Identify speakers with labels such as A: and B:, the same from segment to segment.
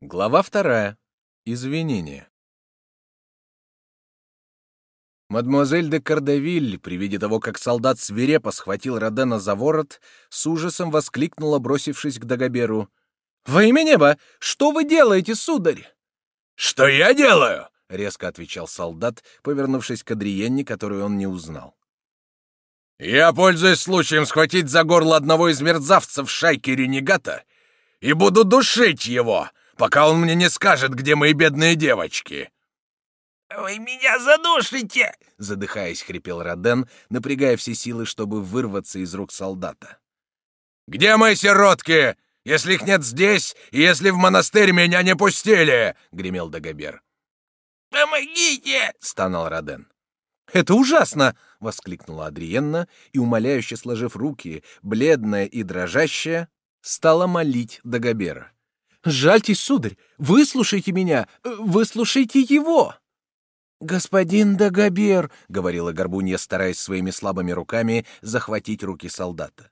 A: Глава вторая. Извинения. Мадемуазель де Кардавиль, при виде того, как солдат свирепо схватил Родена за ворот, с ужасом воскликнула, бросившись к Дагоберу. «Во имя неба! Что вы делаете, сударь?»
B: «Что я делаю?»
A: — резко отвечал солдат, повернувшись к Адриенне, которую он не узнал.
B: «Я пользуюсь случаем схватить за горло одного из мерзавцев шайки ренегата и буду душить его, пока он мне не скажет, где мои бедные девочки».
C: «Вы меня задушите!»
A: — задыхаясь, хрипел Роден, напрягая все силы, чтобы вырваться из рук солдата.
B: «Где мои сиротки? Если их нет здесь, и если в монастырь меня не пустили!» — гремел Дагобер.
C: «Помогите!»
A: — стонал Роден. «Это ужасно!» — воскликнула Адриенна и, умоляюще сложив руки, бледная и дрожащая, стала молить Дагобера. «Жальтесь, сударь! Выслушайте меня! Выслушайте его!» «Господин Дагобер!» — говорила Горбунья, стараясь своими слабыми руками захватить руки солдата.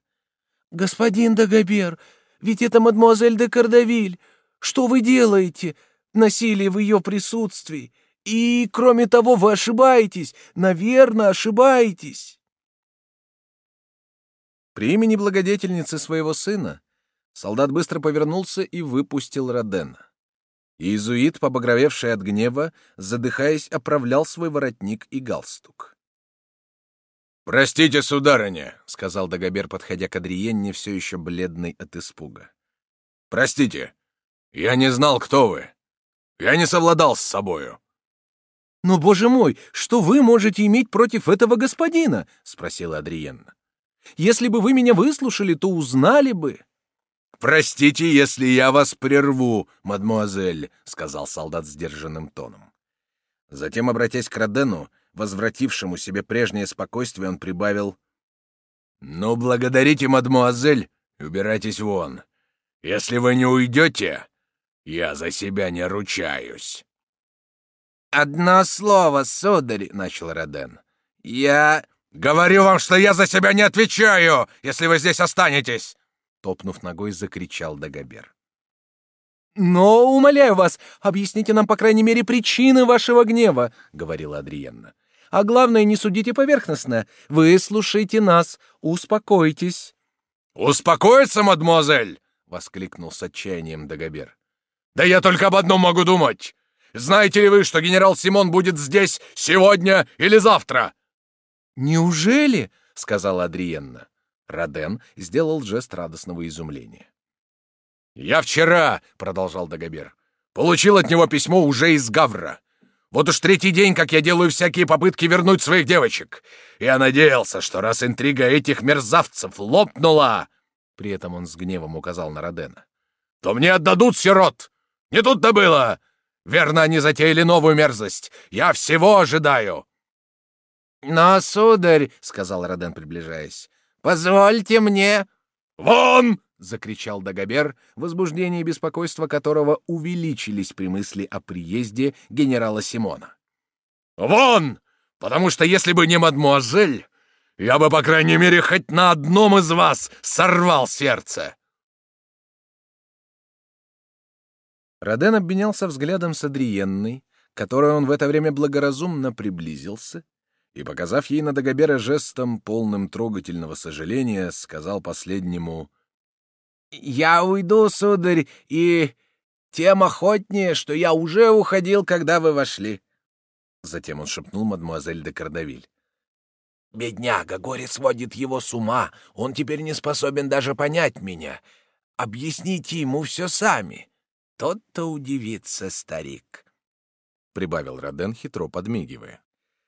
A: «Господин Дагобер, ведь это мадемуазель де Кардавиль! Что вы делаете? Насилие в ее присутствии! И, кроме того, вы ошибаетесь! Наверное, ошибаетесь!» При имени благодетельницы своего сына солдат быстро повернулся и выпустил Родена. Иезуит, побагровевший от гнева, задыхаясь, оправлял свой воротник и галстук.
B: «Простите, сударыня», —
A: сказал Дагобер, подходя к Адриенне, все еще бледный от испуга.
B: «Простите, я не знал, кто вы. Я не совладал с собою».
A: «Но, боже мой, что вы можете иметь против этого господина?» — спросила Адриенна. «Если бы вы меня выслушали, то узнали бы».
B: «Простите, если я вас прерву, мадмуазель», — сказал солдат сдержанным тоном.
A: Затем, обратясь к Родену, возвратившему себе прежнее спокойствие, он прибавил
B: «Ну, благодарите, мадмуазель, и убирайтесь вон. Если вы не уйдете, я за себя не ручаюсь».
C: «Одно слово, сударь», — начал Роден. «Я...»
B: «Говорю вам, что я за себя не отвечаю, если вы здесь останетесь!»
A: Топнув ногой, закричал Дагобер.
D: «Но, умоляю вас, объясните нам, по крайней мере, причины вашего гнева», — говорила Адриенна. «А главное, не судите поверхностно. Вы слушайте нас, успокойтесь».
B: «Успокоиться, мадемуазель!» — воскликнул с отчаянием Дагобер. «Да я только об одном могу думать. Знаете ли вы, что генерал Симон будет здесь сегодня или завтра?»
D: «Неужели?»
A: — сказала Адриенна. Роден сделал жест радостного изумления.
B: «Я вчера, — продолжал Дагобер, — получил от него письмо уже из Гавра. Вот уж третий день, как я делаю всякие попытки вернуть своих девочек. Я надеялся, что раз интрига этих мерзавцев лопнула, — при этом он с гневом указал на Родена, — то мне отдадут сирот. Не тут-то было. Верно, они затеяли новую мерзость. Я всего ожидаю.
C: «Но, сударь, — сказал Роден, приближаясь, Позвольте мне...»
B: «Вон!»
A: — закричал Дагобер, возбуждение и беспокойство которого увеличились при мысли о приезде генерала Симона.
B: «Вон! Потому что если бы не мадмуазель, я бы, по крайней мере, хоть на одном из вас сорвал сердце!»
A: Роден обменялся взглядом с Адриенной, которой он в это время благоразумно приблизился, и, показав ей на Дагобера жестом, полным трогательного сожаления, сказал последнему
C: «Я уйду, сударь, и тем охотнее, что я уже уходил, когда вы вошли».
A: Затем он шепнул мадемуазель де Кардавиль.
C: «Бедняга, горе сводит его с ума, он теперь не способен даже понять меня. Объясните ему все сами. Тот-то удивится, старик», —
A: прибавил Роден, хитро подмигивая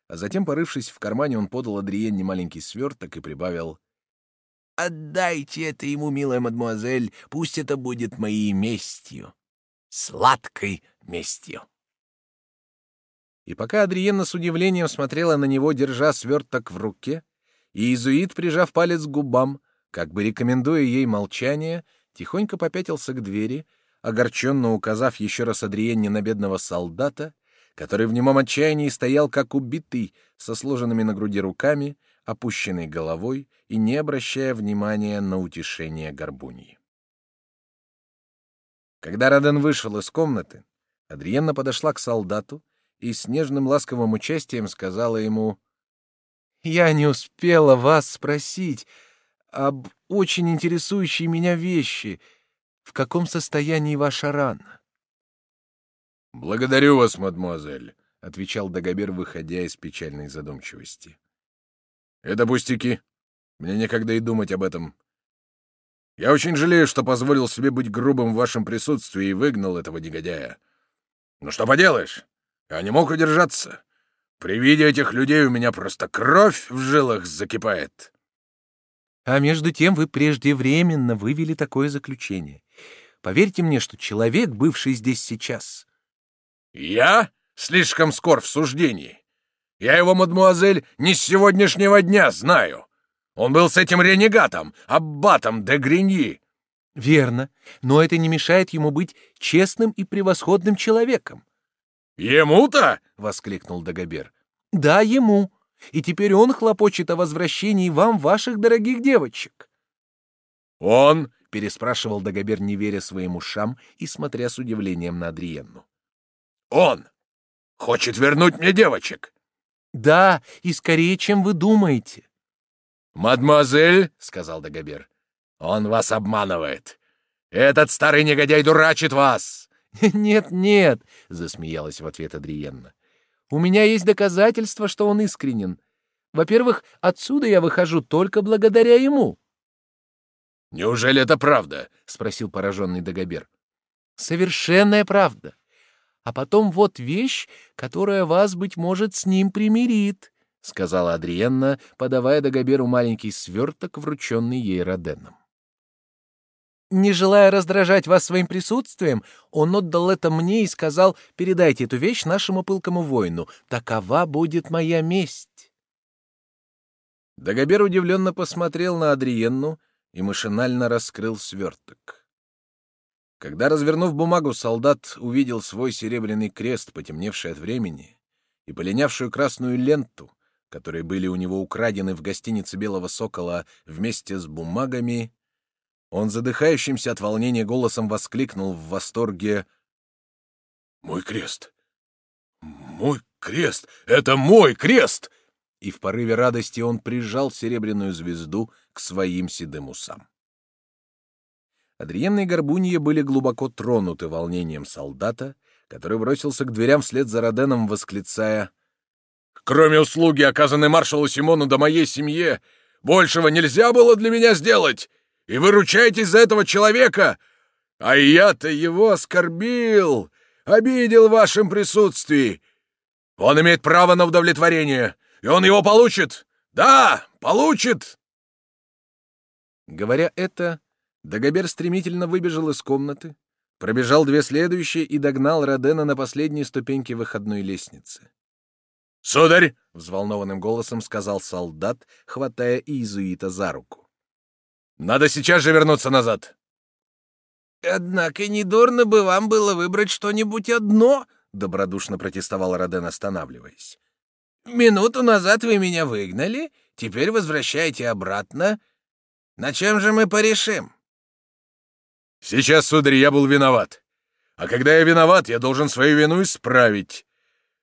A: а затем, порывшись в кармане, он подал Адриенне маленький сверток и прибавил
C: «Отдайте это ему, милая мадемуазель, пусть это будет моей местью, сладкой местью».
A: И пока Адриенна с удивлением смотрела на него, держа сверток в руке, и иезуит, прижав палец к губам, как бы рекомендуя ей молчание, тихонько попятился к двери, огорченно указав еще раз Адриенне на бедного солдата, который в немом отчаянии стоял как убитый, со сложенными на груди руками, опущенной головой и не обращая внимания на утешение горбуньи. Когда Роден вышел из комнаты, Адриенна подошла к солдату и с нежным ласковым участием сказала ему, «Я не успела вас спросить об очень интересующей меня вещи. В каком состоянии ваша рана?»
B: «Благодарю вас, мадемуазель», — отвечал Дагобер, выходя из печальной задумчивости. «Это пустяки. Мне некогда и думать об этом. Я очень жалею, что позволил себе быть грубым в вашем присутствии и выгнал этого негодяя. Ну что поделаешь? Я не мог удержаться. При виде этих людей у меня просто кровь в жилах закипает.
A: А между тем вы преждевременно вывели такое заключение. Поверьте мне, что человек, бывший здесь сейчас...
B: Я слишком скор в суждении. Я его, мадмуазель, не с сегодняшнего дня знаю. Он был с этим ренегатом, аббатом де Гриньи.
A: Верно, но это не мешает ему быть честным и превосходным человеком.
B: Ему-то?
A: воскликнул Дагобер. Да, ему. И теперь он хлопочет о возвращении вам ваших дорогих девочек.
B: Он?
A: переспрашивал Дагобер, не веря своим ушам и смотря с удивлением на Адриенну.
B: Он хочет вернуть мне девочек.
A: Да, и скорее, чем вы думаете.
B: «Мадемуазель», — сказал Дагобер, — «он вас обманывает. Этот старый негодяй дурачит вас».
A: «Нет, нет», — засмеялась в ответ Адриенна. «У меня есть доказательства, что он искренен. Во-первых, отсюда я выхожу только благодаря ему».
B: «Неужели это правда?»
A: — спросил пораженный Дагобер. «Совершенная правда. А потом вот вещь, которая вас, быть может, с ним примирит. — сказала Адриенна, подавая Дагоберу маленький сверток, врученный ей Роденом. «Не желая раздражать вас своим присутствием, он отдал это мне и сказал, передайте эту вещь нашему пылкому воину. Такова будет моя месть». Дагобер удивленно посмотрел на Адриенну и машинально раскрыл сверток. Когда, развернув бумагу, солдат увидел свой серебряный крест, потемневший от времени, и полинявшую красную ленту, которые были у него украдены в гостинице Белого Сокола вместе с бумагами, он задыхающимся от волнения голосом воскликнул в восторге «Мой крест! Мой крест! Это мой крест!» И в порыве радости он прижал серебряную звезду к своим седым усам. Адриенна и Горбунья были глубоко тронуты волнением солдата, который бросился к дверям вслед за Роденом, восклицая Кроме услуги, оказанной маршалу Симону до моей семье, большего нельзя было для меня сделать. И вы ручаетесь за этого человека. А я-то его оскорбил, обидел в вашем присутствии. Он имеет право на удовлетворение, и он его получит. Да, получит. Говоря это, Дагобер стремительно выбежал из комнаты, пробежал две следующие и догнал Родена на последней ступеньке выходной лестницы. «Сударь!» — взволнованным голосом сказал солдат, хватая иезуита за руку. «Надо сейчас же вернуться назад!»
C: «Однако недурно бы вам было выбрать что-нибудь одно!» — добродушно протестовал Роден, останавливаясь. «Минуту назад вы меня выгнали, теперь возвращаете обратно. На чем же мы порешим?»
B: «Сейчас, сударь, я был виноват. А когда я виноват, я должен свою вину исправить.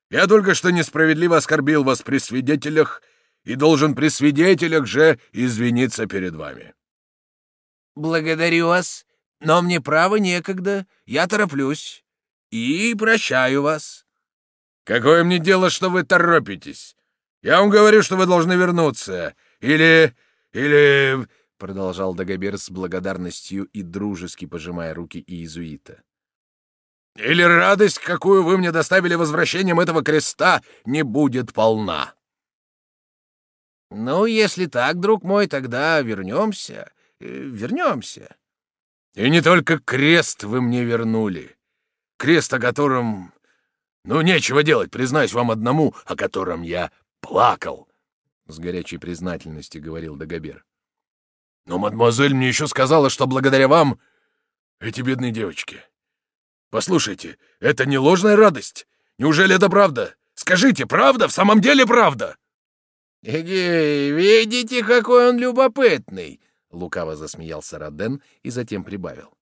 B: Я только что несправедливо оскорбил вас при свидетелях и должен при свидетелях же извиниться перед вами.
C: Благодарю вас, но мне право некогда, я тороплюсь и прощаю вас.
B: Какое мне дело, что вы торопитесь? Я вам говорю, что вы должны вернуться. Или... или... — продолжал Дагобер с благодарностью и дружески пожимая руки иезуита. Или радость, какую вы мне доставили возвращением этого креста, не будет полна.
C: Ну, если так, друг мой, тогда вернемся, э, вернемся.
B: И не только крест вы мне вернули. Крест, о котором... Ну, нечего делать, признаюсь вам одному, о котором я плакал. С горячей признательностью говорил Дагобер. Но мадемуазель мне еще сказала, что благодаря вам эти бедные девочки Послушайте, это не ложная радость? Неужели это правда? Скажите, правда? В самом деле правда?»
C: «Эге, видите, какой он любопытный!» — лукаво засмеялся Роден и затем прибавил.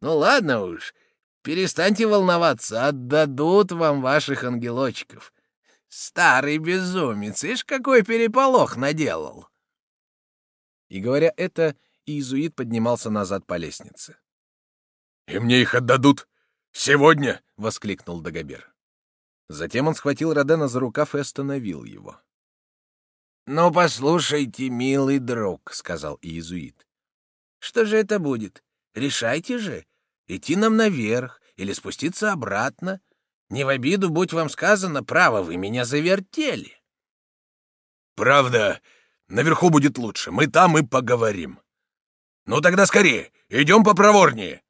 C: Ну ладно уж, перестаньте волноваться, отдадут вам ваших ангелочков. Старый безумец, ишь какой переполох наделал.
A: И говоря это, иезуит поднимался назад по лестнице.
B: «И мне их отдадут сегодня!»
A: — воскликнул Дагобер. Затем он схватил Родена за рукав и остановил его.
C: «Ну, послушайте, милый друг», — сказал иезуит. «Что же это будет? Решайте же, идти нам наверх или спуститься обратно. Не в обиду, будь вам сказано, право, вы меня завертели».
B: «Правда, наверху будет лучше, мы там и поговорим. Ну тогда скорее, идем попроворнее».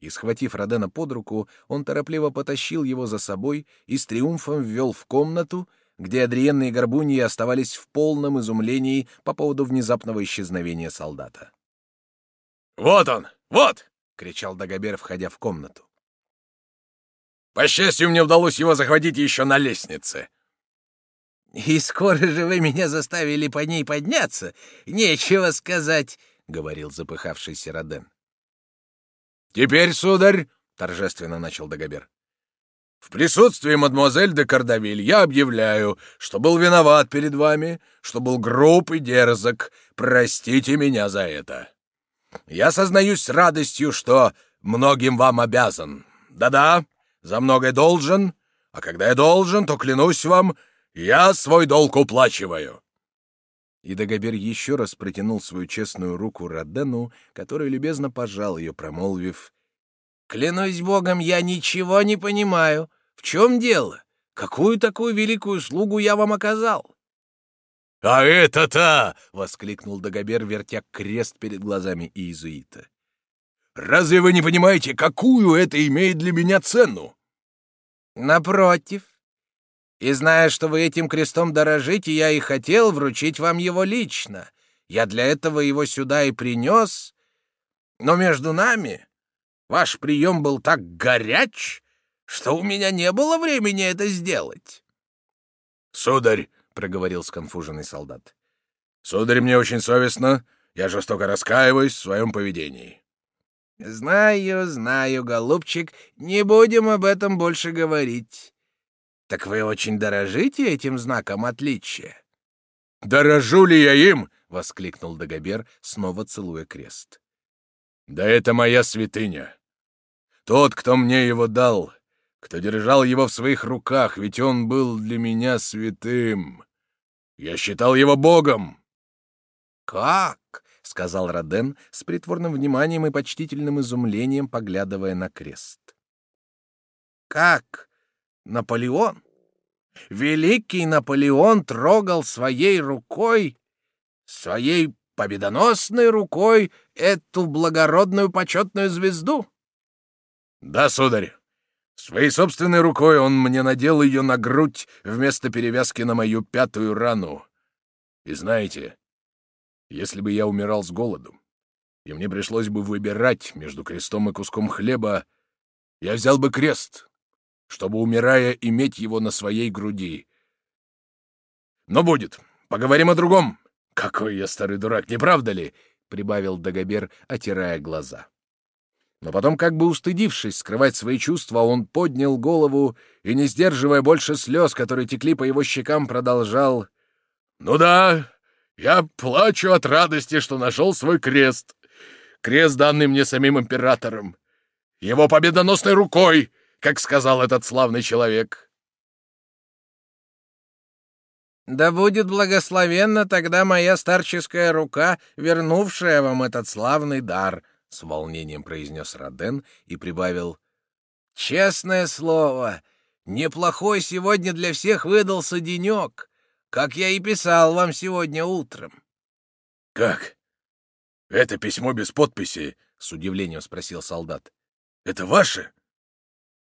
A: И, схватив Родена под руку, он торопливо потащил его за собой и с триумфом ввел в комнату, где Адриенна и Горбуньи оставались в полном изумлении по поводу внезапного исчезновения солдата.
B: «Вот он! Вот!»
A: — кричал Дагобер, входя в комнату.
B: «По счастью, мне удалось его захватить еще на лестнице».
C: «И скоро же вы меня заставили по ней подняться? Нечего сказать», — говорил запыхавшийся Роден.
B: «Теперь, сударь», — торжественно начал Дагобер, в присутствии мадемуазель де Кардавиль я объявляю, что был виноват перед вами, что был груб и дерзок. Простите меня за это. Я сознаюсь с радостью, что многим вам обязан. Да-да, за многое должен, а когда я должен, то, клянусь вам, я свой долг уплачиваю».
A: И Дагобер еще раз протянул свою честную руку Родену, который любезно пожал ее, промолвив
C: Клянусь богом, я ничего не понимаю. В чем дело? Какую такую великую услугу я вам оказал?
B: — А это-то!
A: — воскликнул Дагобер, вертя крест перед глазами иезуита.
B: — Разве вы не понимаете, какую это имеет для меня цену?
C: — Напротив. И зная, что вы этим крестом дорожите, я и хотел вручить вам его лично. Я для этого его сюда и принес. Но между нами Ваш прием был так горяч, что у меня не было времени это сделать.
B: — Сударь, — проговорил сконфуженный солдат, — сударь, мне очень совестно, я жестоко раскаиваюсь в своем поведении.
C: — Знаю, знаю, голубчик, не будем об этом больше говорить. Так вы очень дорожите этим знаком отличия?
B: — Дорожу ли я им?
A: — воскликнул Дагобер, снова целуя крест.
B: — Да это моя святыня. Тот, кто мне его дал, кто держал его в своих руках, ведь он был для меня святым. Я считал его богом.
A: «Как?» — сказал Роден с притворным вниманием и почтительным изумлением, поглядывая на крест.
C: «Как? Наполеон? Великий Наполеон трогал своей рукой, своей победоносной рукой эту благородную почетную звезду?»
B: «Да, сударь. Своей собственной рукой он мне надел ее на грудь вместо перевязки на мою пятую рану. И знаете, если бы я умирал с голоду, и мне пришлось бы выбирать между крестом и куском хлеба, я взял бы крест, чтобы, умирая, иметь его на своей груди. Но будет. Поговорим о другом. Какой я старый дурак, не правда ли? — прибавил Дагобер, отирая глаза. Но потом, как бы устыдившись скрывать свои чувства, он поднял голову и, не сдерживая больше слез, которые текли по его щекам, продолжал. «Ну да, я плачу от радости, что нашел свой крест. Крест, данный мне самим императором. Его победоносной рукой, как сказал этот славный человек».
C: «Да будет благословенна тогда моя старческая рука, вернувшая вам этот славный дар», — с волнением произнес Роден и прибавил. «Честное слово, неплохой сегодня для всех выдался денек, как я и писал вам сегодня утром».
B: «Как? Это письмо без подписи?» — с удивлением спросил солдат. «Это ваше?»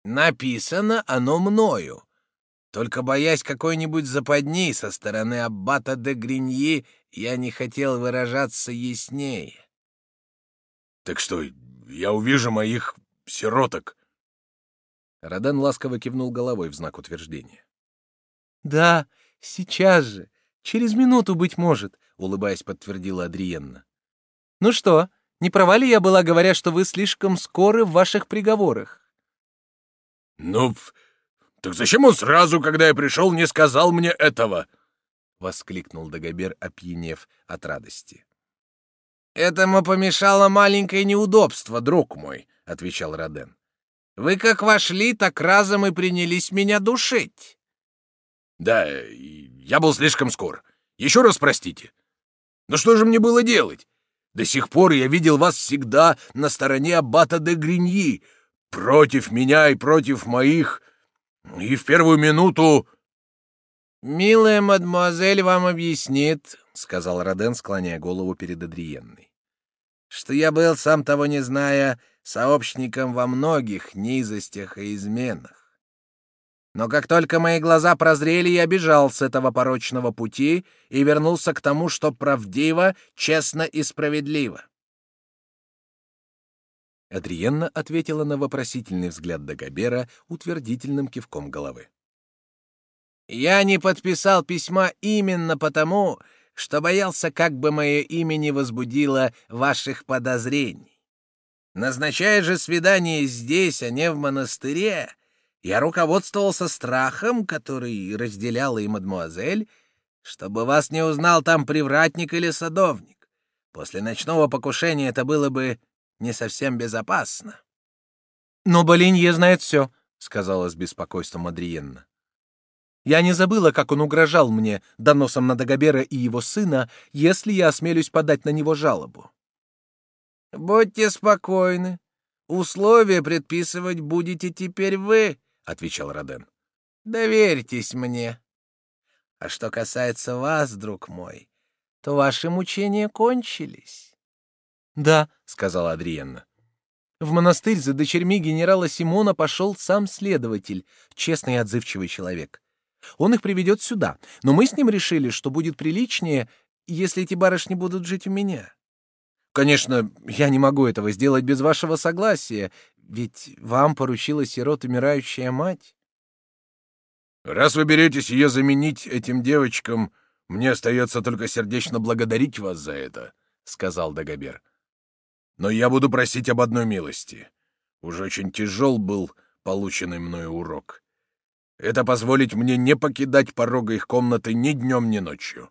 C: «Написано оно мною. Только боясь какой-нибудь западни со стороны аббата де Гриньи, я не хотел выражаться яснее».
B: Так что, я увижу моих сироток?»
A: Родан ласково кивнул головой в знак утверждения.
D: «Да, сейчас же. Через минуту, быть может», — улыбаясь, подтвердила Адриенна. «Ну что, Не права ли я была, говоря, что вы слишком скоры в ваших приговорах?
B: Ну, так зачем он сразу, когда я пришел, не сказал мне этого? воскликнул Дагобер, опьянев от радости.
C: Этому помешало маленькое неудобство, друг мой, отвечал Роден. Вы как вошли, так разом и принялись меня душить.
B: Да, я был слишком скор. Еще раз простите. Но что же мне было делать? До сих пор я видел вас всегда на стороне аббата де Гриньи, против меня и против моих, и в первую минуту...
C: «Милая мадемуазель вам объяснит», — сказал Роден, склоняя голову перед Адриенной, «что я был, сам того не зная, сообщником во многих низостях и изменах. Но как только мои глаза прозрели, я бежал с этого порочного пути и вернулся к тому, что правдиво, честно и справедливо.
A: Адриенна ответила на вопросительный взгляд Дагобера утвердительным кивком головы.
C: «Я не подписал письма именно потому, что боялся, как бы мое имя не возбудило ваших подозрений. Назначая же свидание здесь, а не в монастыре, я руководствовался страхом, который разделяла и мадмуазель, чтобы вас не узнал там привратник или садовник. После ночного покушения это было бы не совсем безопасно.
D: — Но Болинье знает все, — сказала с беспокойством Адриенна. Я не забыла, как он угрожал мне доносом на Дагобера и его сына, если я осмелюсь подать на него жалобу.
C: — Будьте спокойны. Условия предписывать будете теперь вы, — отвечал Роден. «Доверьтесь мне. А что касается вас, друг мой, то ваши мучения кончились».
D: «Да», — сказала Адриенна. В монастырь за дочерьми генерала Симона пошел сам следователь, честный и отзывчивый человек. Он их приведет сюда, но мы с ним решили, что будет приличнее, если эти барышни будут жить у меня. Конечно, я не могу этого сделать без вашего согласия, ведь вам поручила сирот умирающая мать.
B: Раз вы беретесь ее заменить этим девочкам, мне остается только сердечно благодарить вас за это, сказал Дагобер. Но я буду просить об одной милости. Уж очень тяжел был полученный мною урок. Это позволить мне не покидать порога их комнаты ни днем, ни ночью.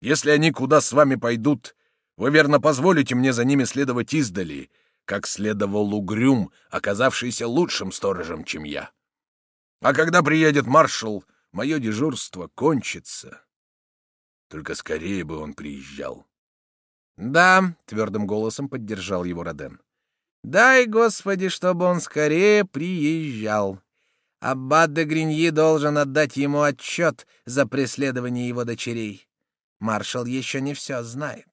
B: Если они куда с вами пойдут, вы верно позволите мне за ними следовать издали, как следовал Угрюм, оказавшийся лучшим сторожем, чем я. А когда приедет маршал, мое дежурство кончится. Только скорее бы он приезжал.
C: — Да, — твердым голосом поддержал его Роден. — Дай, Господи, чтобы он скорее приезжал. Аббат де Гриньи должен отдать ему отчет за преследование его дочерей. Маршал еще не все знает.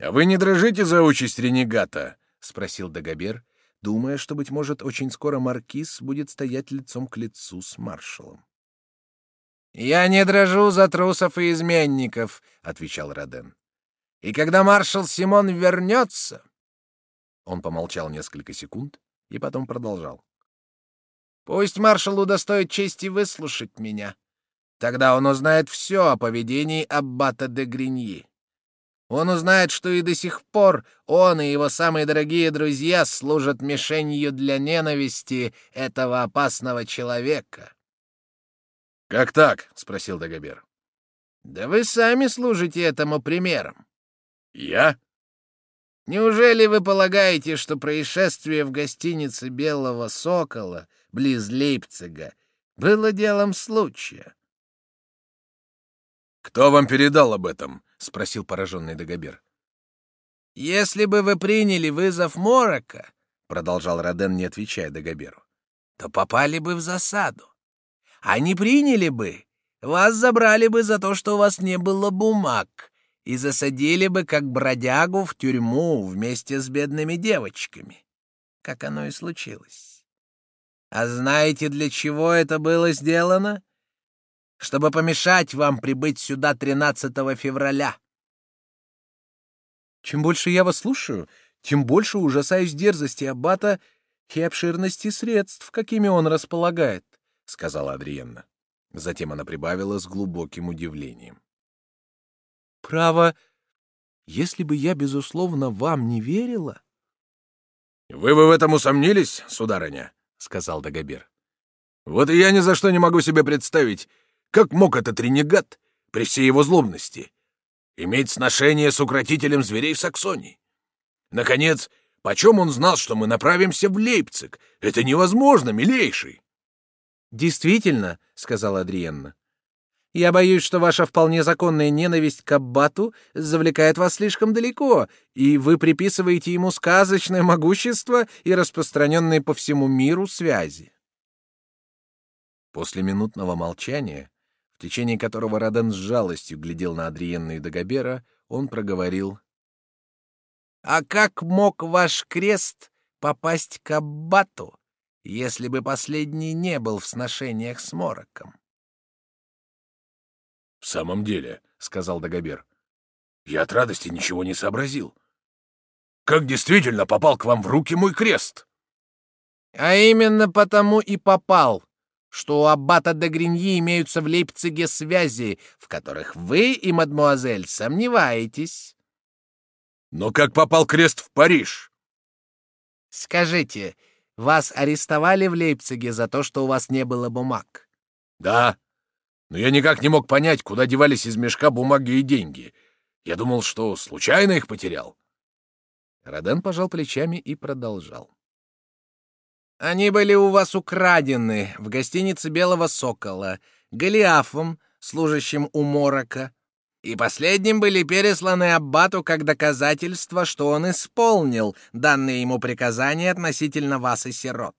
B: «А вы не дрожите за участь ренегата?»
A: — спросил Дагобер, думая, что, быть может, очень скоро маркиз будет стоять лицом к лицу с маршалом.
C: «Я не дрожу за трусов и изменников», — отвечал Роден. «И когда маршал Симон вернется...»
A: Он помолчал несколько секунд и потом продолжал.
C: «Пусть маршал удостоит чести выслушать меня. Тогда он узнает все о поведении аббата де Гриньи. Он узнает, что и до сих пор он и его самые дорогие друзья служат мишенью для ненависти этого опасного человека.
B: «Как так?» — спросил Дагобер.
C: «Да вы сами служите этому примером».
B: «Я?»
C: «Неужели вы полагаете, что происшествие в гостинице «Белого сокола» близ Лейпцига было делом случая?»
B: «Кто вам передал об этом?» — спросил пораженный Дагобер.
C: «Если бы вы приняли вызов Морока, — продолжал Роден, не отвечая Дагоберу, — то попали бы в засаду. А не приняли бы, вас забрали бы за то, что у вас не было бумаг, и засадили бы как бродягу в тюрьму вместе с бедными девочками, как оно и случилось. А знаете, для чего это было сделано? чтобы помешать вам прибыть сюда 13 февраля.
D: Чем больше я вас слушаю, тем больше ужасаюсь дерзости аббата и обширности средств, какими он располагает, — сказала Адриенна. Затем она прибавила с глубоким удивлением. — Право, Если бы я, безусловно, вам не верила...
B: — Вы бы в этом усомнились, сударыня? — сказал Дагобер. — Вот и я ни за что не могу себе представить, как мог этот ренегат, при всей его злобности, иметь сношение с укротителем зверей в Саксонии. Наконец, почем он знал, что мы направимся в Лейпциг? Это невозможно, милейший.
D: Действительно, сказала Адриенна. Я боюсь, что ваша вполне законная ненависть к аббату завлекает вас слишком далеко, и вы приписываете ему сказочное могущество и распространенные по всему миру связи.
A: После минутного молчания, в течение которого Роден с жалостью глядел на Адриенну и Дагобера, он проговорил.
C: «А как мог ваш крест попасть к аббату, если бы последний не был в сношениях с Мороком?»
B: «В самом деле», — сказал Дагобер, — «я от радости ничего не сообразил. Как действительно попал к вам в руки мой крест?»
C: «А именно потому и попал, что у аббата де Гриньи имеются в Лейпциге связи, в которых вы и мадмуазель сомневаетесь».
B: «Но как попал крест в Париж?»
C: «Скажите, вас арестовали в Лейпциге за то, что у вас не было бумаг?»
B: «Да, но я никак не мог понять, куда девались из мешка бумаги и деньги. Я думал, что случайно их потерял.
A: Роден пожал плечами и продолжал.
C: «Они были у вас украдены в гостинице «Белого сокола», Голиафом, служащим у Морока, и последним были пересланы Аббату как доказательство, что он исполнил данные ему приказания относительно вас и сирот.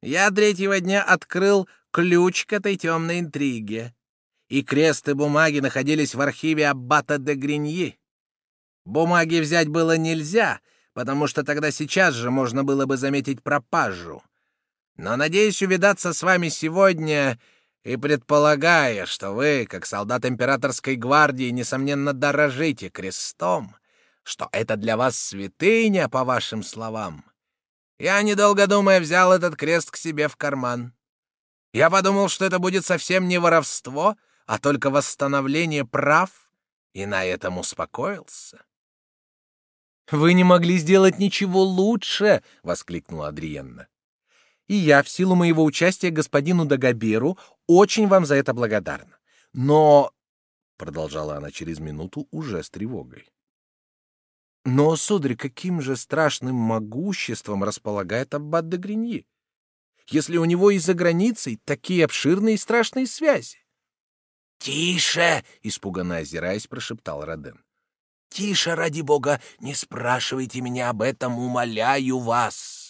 C: Я третьего дня открыл ключ к этой темной интриге. И крест и бумаги находились в архиве Аббата де Гриньи. Бумаги взять было нельзя, потому что тогда сейчас же можно было бы заметить пропажу. Но надеюсь увидаться с вами сегодня и предполагая, что вы, как солдат императорской гвардии, несомненно дорожите крестом, что это для вас святыня, по вашим словам, я, недолго думая, взял этот крест к себе в карман. Я подумал, что это будет совсем не воровство, а только восстановление прав, и на этом успокоился.
D: «Вы не могли сделать ничего лучше!» — воскликнула Адриенна. «И я, в силу моего участия господину Дагоберу, очень вам за это благодарна. Но...» — продолжала она через минуту уже с тревогой. «Но, сударь, каким же страшным могуществом располагает Аббат де Гриньи? Если у него и за границей такие обширные и страшные связи?
C: — Тише! — испуганно озираясь, прошептал Роден. — Тише, ради бога, не спрашивайте меня об этом, умоляю вас.